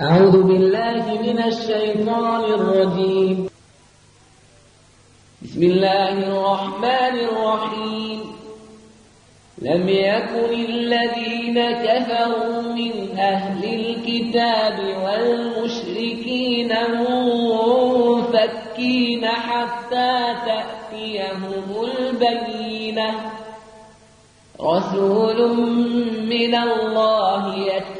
أعوذ بالله من الشيطان الرجيم. بسم الله الرحمن الرحيم. لم يكن الذين كفروا من أهل الكتاب والمشركين منفكين حتى تأتيهم البينة. رسول من الله يتلو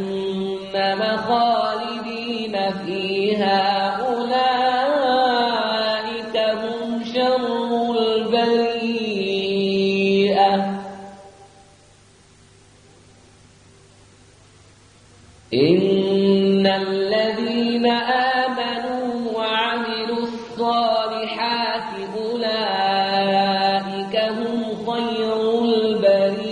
جهنم خالدين فيها. أولئك هم شر البريئة. إن الذين آمنوا وعملوا الصالحات أولئك هم خير البريئة.